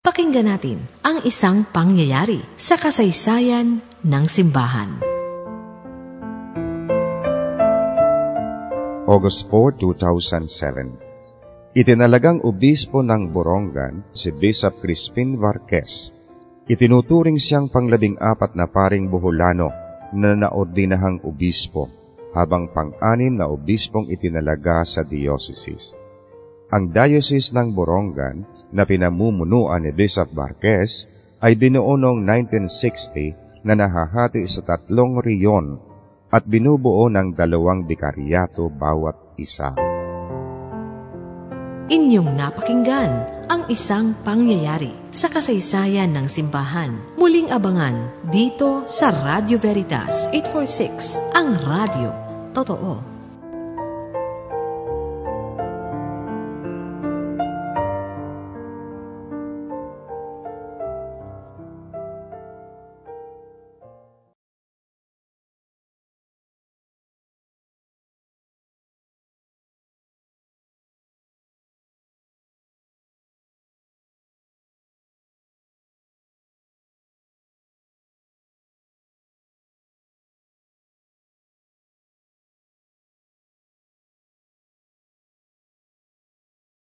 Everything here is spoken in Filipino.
Pakinggan natin ang isang pangyayari sa kasaysayan ng simbahan. August 4, 2007 Itinalagang obispo ng Borongan si Bishop Crispin Varquez. Itinuturing siyang panglabing apat na paring buholano na naordinahang obispo habang pang-anim na obispong itinalaga sa diocese. Ang diocese ng Borongan na pinamumunuan ni Bishop Marquez ay binuo noong 1960 na nahahati sa tatlong riyon at binubuo ng dalawang bikaryato bawat isa. Inyong napakinggan ang isang pangyayari sa kasaysayan ng simbahan. Muling abangan dito sa Radio Veritas 846, ang radio. Totoo.